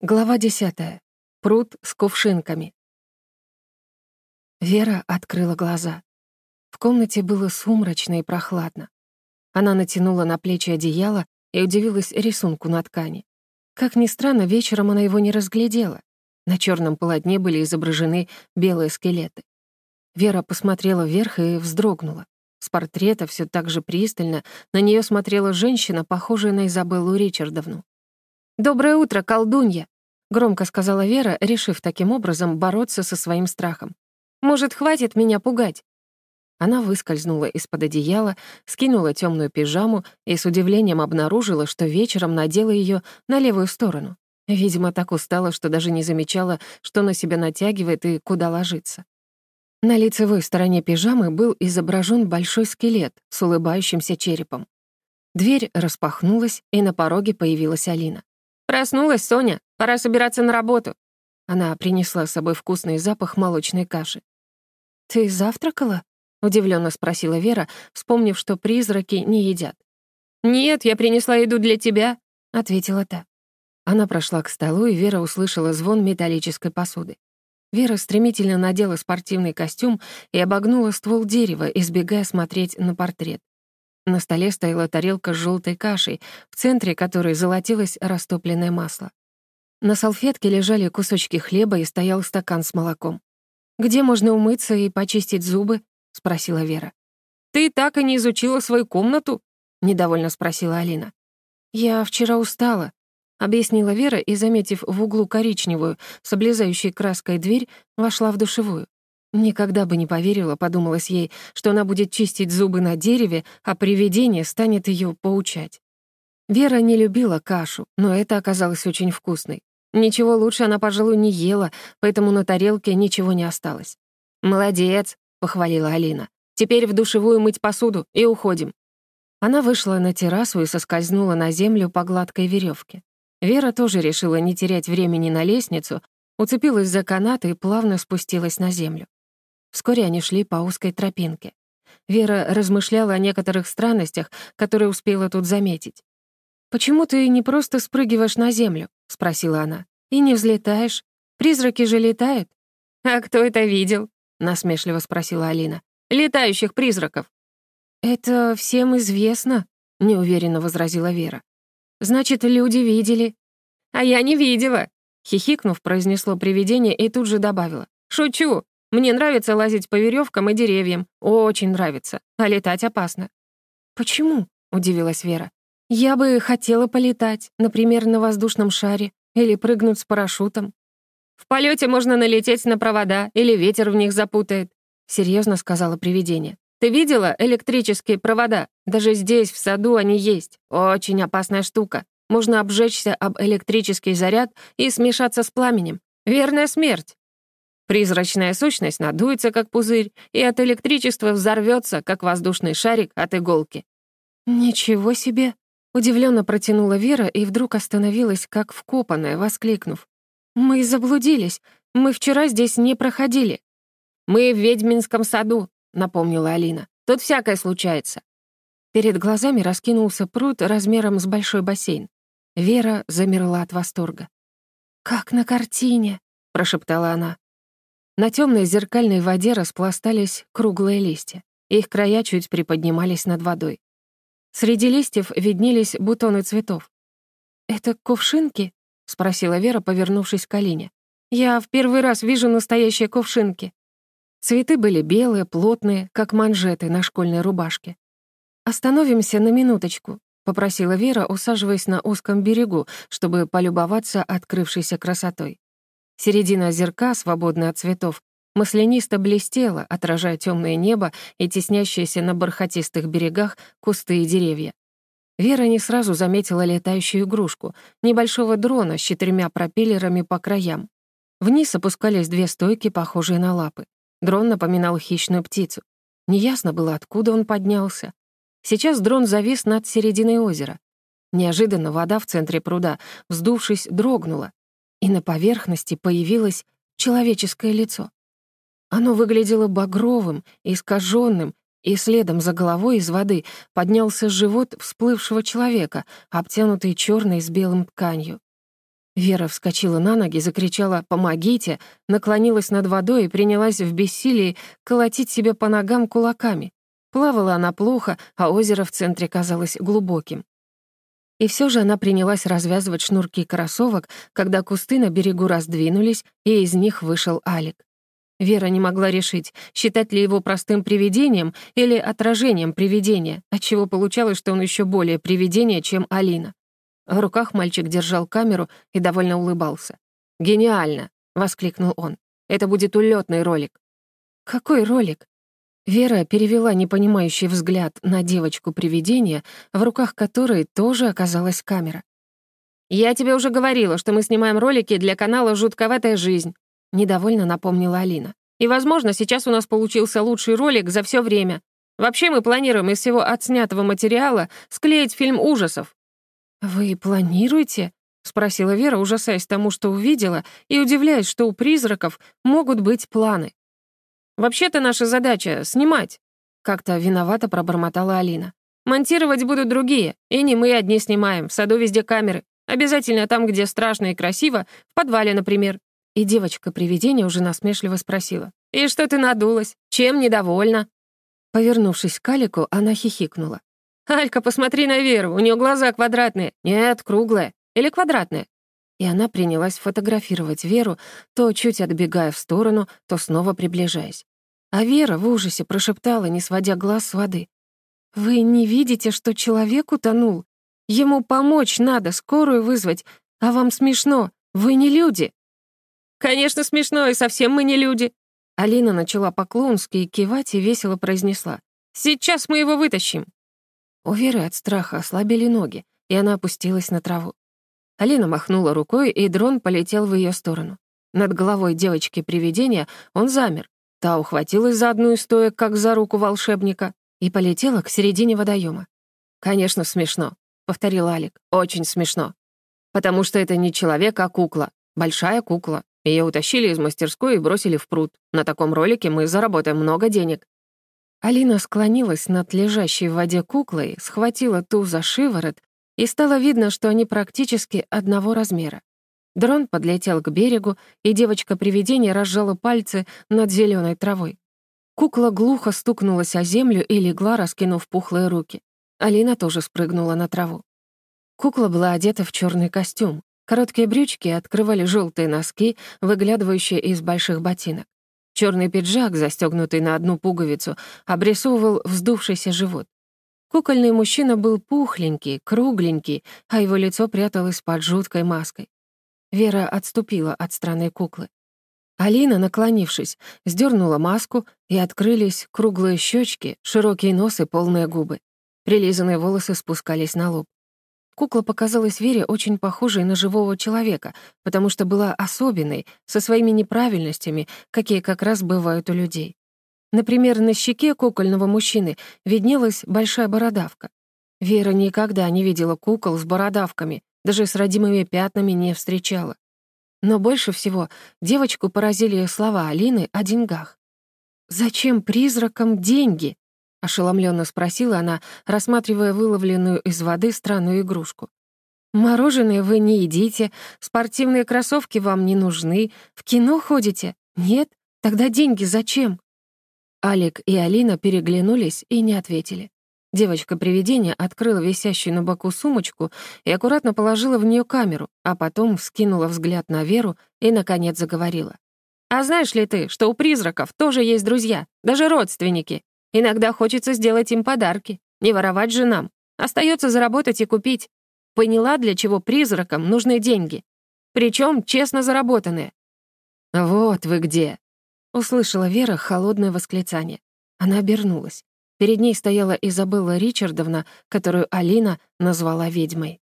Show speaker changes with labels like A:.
A: Глава десятая. Пруд с кувшинками. Вера открыла глаза. В комнате было сумрачно и прохладно. Она натянула на плечи одеяло и удивилась рисунку на ткани. Как ни странно, вечером она его не разглядела. На черном полотне были изображены белые скелеты. Вера посмотрела вверх и вздрогнула. С портрета все так же пристально на нее смотрела женщина, похожая на Изабеллу Ричардовну. «Доброе утро, колдунья!» — громко сказала Вера, решив таким образом бороться со своим страхом. «Может, хватит меня пугать?» Она выскользнула из-под одеяла, скинула темную пижаму и с удивлением обнаружила, что вечером надела ее на левую сторону. Видимо, так устала, что даже не замечала, что на себя натягивает и куда ложится. На лицевой стороне пижамы был изображен большой скелет с улыбающимся черепом. Дверь распахнулась, и на пороге появилась Алина. «Проснулась, Соня. Пора собираться на работу». Она принесла с собой вкусный запах молочной каши. «Ты завтракала?» — удивленно спросила Вера, вспомнив, что призраки не едят. «Нет, я принесла еду для тебя», — ответила та. Она прошла к столу, и Вера услышала звон металлической посуды. Вера стремительно надела спортивный костюм и обогнула ствол дерева, избегая смотреть на портрет. На столе стояла тарелка с желтой кашей, в центре которой золотилось растопленное масло. На салфетке лежали кусочки хлеба и стоял стакан с молоком. «Где можно умыться и почистить зубы?» — спросила Вера. «Ты так и не изучила свою комнату?» — недовольно спросила Алина. «Я вчера устала», — объяснила Вера и, заметив в углу коричневую, с облезающей краской дверь, вошла в душевую. Никогда бы не поверила, подумалось ей, что она будет чистить зубы на дереве, а привидение станет ее поучать. Вера не любила кашу, но это оказалось очень вкусной. Ничего лучше она, пожалуй, не ела, поэтому на тарелке ничего не осталось. «Молодец», — похвалила Алина. «Теперь в душевую мыть посуду и уходим». Она вышла на террасу и соскользнула на землю по гладкой веревке. Вера тоже решила не терять времени на лестницу, уцепилась за канат и плавно спустилась на землю. Вскоре они шли по узкой тропинке. Вера размышляла о некоторых странностях, которые успела тут заметить. «Почему ты не просто спрыгиваешь на землю?» — спросила она. «И не взлетаешь? Призраки же летают». «А кто это видел?» — насмешливо спросила Алина. «Летающих призраков». «Это всем известно», — неуверенно возразила Вера. «Значит, люди видели». «А я не видела», — хихикнув, произнесло привидение и тут же добавила. «Шучу. Мне нравится лазить по веревкам и деревьям. Очень нравится. А летать опасно». «Почему?» — удивилась Вера. «Я бы хотела полетать, например, на воздушном шаре или прыгнуть с парашютом». «В полете можно налететь на провода, или ветер в них запутает», — серьезно сказала привидение. «Ты видела электрические провода? Даже здесь, в саду, они есть. Очень опасная штука. Можно обжечься об электрический заряд и смешаться с пламенем. Верная смерть. Призрачная сущность надуется, как пузырь, и от электричества взорвется, как воздушный шарик от иголки. «Ничего себе!» — удивленно протянула Вера и вдруг остановилась, как вкопанная, воскликнув. «Мы заблудились. Мы вчера здесь не проходили». «Мы в ведьминском саду», — напомнила Алина. «Тут всякое случается». Перед глазами раскинулся пруд размером с большой бассейн. Вера замерла от восторга. «Как на картине», — прошептала она. На темной зеркальной воде распластались круглые листья. Их края чуть приподнимались над водой. Среди листьев виднелись бутоны цветов. «Это кувшинки?» — спросила Вера, повернувшись к Алине. «Я в первый раз вижу настоящие кувшинки». Цветы были белые, плотные, как манжеты на школьной рубашке. «Остановимся на минуточку», — попросила Вера, усаживаясь на узком берегу, чтобы полюбоваться открывшейся красотой. Середина озерка, свободная от цветов, маслянисто блестела, отражая темное небо и теснящиеся на бархатистых берегах кусты и деревья. Вера не сразу заметила летающую игрушку, небольшого дрона с четырьмя пропеллерами по краям. Вниз опускались две стойки, похожие на лапы. Дрон напоминал хищную птицу. Неясно было, откуда он поднялся. Сейчас дрон завис над серединой озера. Неожиданно вода в центре пруда, вздувшись, дрогнула, и на поверхности появилось человеческое лицо. Оно выглядело багровым, искаженным, и следом за головой из воды поднялся живот всплывшего человека, обтянутый черной с белым тканью. Вера вскочила на ноги, закричала «Помогите!», наклонилась над водой и принялась в бессилии колотить себя по ногам кулаками. Плавала она плохо, а озеро в центре казалось глубоким. И все же она принялась развязывать шнурки кроссовок, когда кусты на берегу раздвинулись, и из них вышел Алик. Вера не могла решить, считать ли его простым привидением или отражением привидения, отчего получалось, что он еще более привидение, чем Алина. В руках мальчик держал камеру и довольно улыбался. «Гениально!» — воскликнул он. «Это будет улетный ролик». «Какой ролик?» Вера перевела непонимающий взгляд на девочку-привидение, в руках которой тоже оказалась камера. «Я тебе уже говорила, что мы снимаем ролики для канала «Жутковатая жизнь», — недовольно напомнила Алина. «И, возможно, сейчас у нас получился лучший ролик за все время. Вообще мы планируем из всего отснятого материала склеить фильм ужасов. «Вы планируете?» — спросила Вера, ужасаясь тому, что увидела, и удивляясь, что у призраков могут быть планы. «Вообще-то наша задача — снимать», — как-то виновато пробормотала Алина. «Монтировать будут другие, и не мы одни снимаем, в саду везде камеры. Обязательно там, где страшно и красиво, в подвале, например». И девочка-привидение уже насмешливо спросила. «И что ты надулась? Чем недовольна?» Повернувшись к Алику, она хихикнула. «Алька, посмотри на Веру, у нее глаза квадратные. Нет, круглые. Или квадратные?» И она принялась фотографировать Веру, то чуть отбегая в сторону, то снова приближаясь. А Вера в ужасе прошептала, не сводя глаз с воды. «Вы не видите, что человек утонул? Ему помочь надо, скорую вызвать. А вам смешно, вы не люди». «Конечно смешно, и совсем мы не люди». Алина начала по-клоунски кивать и весело произнесла. «Сейчас мы его вытащим». У Веры от страха ослабели ноги, и она опустилась на траву. Алина махнула рукой, и дрон полетел в ее сторону. Над головой девочки-привидения он замер. Та ухватилась за одну из стоек, как за руку волшебника, и полетела к середине водоема. «Конечно, смешно», — повторил Алик. «Очень смешно. Потому что это не человек, а кукла. Большая кукла. Ее утащили из мастерской и бросили в пруд. На таком ролике мы заработаем много денег. Алина склонилась над лежащей в воде куклой, схватила ту за шиворот, и стало видно, что они практически одного размера. Дрон подлетел к берегу, и девочка-привидение разжала пальцы над зеленой травой. Кукла глухо стукнулась о землю и легла, раскинув пухлые руки. Алина тоже спрыгнула на траву. Кукла была одета в черный костюм. Короткие брючки открывали желтые носки, выглядывающие из больших ботинок. Черный пиджак, застегнутый на одну пуговицу, обрисовывал вздувшийся живот. Кукольный мужчина был пухленький, кругленький, а его лицо пряталось под жуткой маской. Вера отступила от странной куклы. Алина, наклонившись, сдернула маску, и открылись круглые щечки, широкие нос и полные губы. Прилизанные волосы спускались на лоб. Кукла показалась Вере очень похожей на живого человека, потому что была особенной, со своими неправильностями, какие как раз бывают у людей. Например, на щеке кукольного мужчины виднелась большая бородавка. Вера никогда не видела кукол с бородавками, даже с родимыми пятнами не встречала. Но больше всего девочку поразили слова Алины о деньгах. «Зачем призракам деньги?» — ошеломленно спросила она, рассматривая выловленную из воды странную игрушку. «Мороженое вы не едите, спортивные кроссовки вам не нужны, в кино ходите? Нет? Тогда деньги зачем?» Алик и Алина переглянулись и не ответили. Девочка-привидение открыла висящую на боку сумочку и аккуратно положила в нее камеру, а потом вскинула взгляд на Веру и, наконец, заговорила. «А знаешь ли ты, что у призраков тоже есть друзья, даже родственники? Иногда хочется сделать им подарки, не воровать же нам. Остается заработать и купить. Поняла, для чего призракам нужны деньги. Причем честно заработанные. «Вот вы где!» — услышала Вера холодное восклицание. Она обернулась. Перед ней стояла Изабелла Ричардовна, которую Алина назвала ведьмой.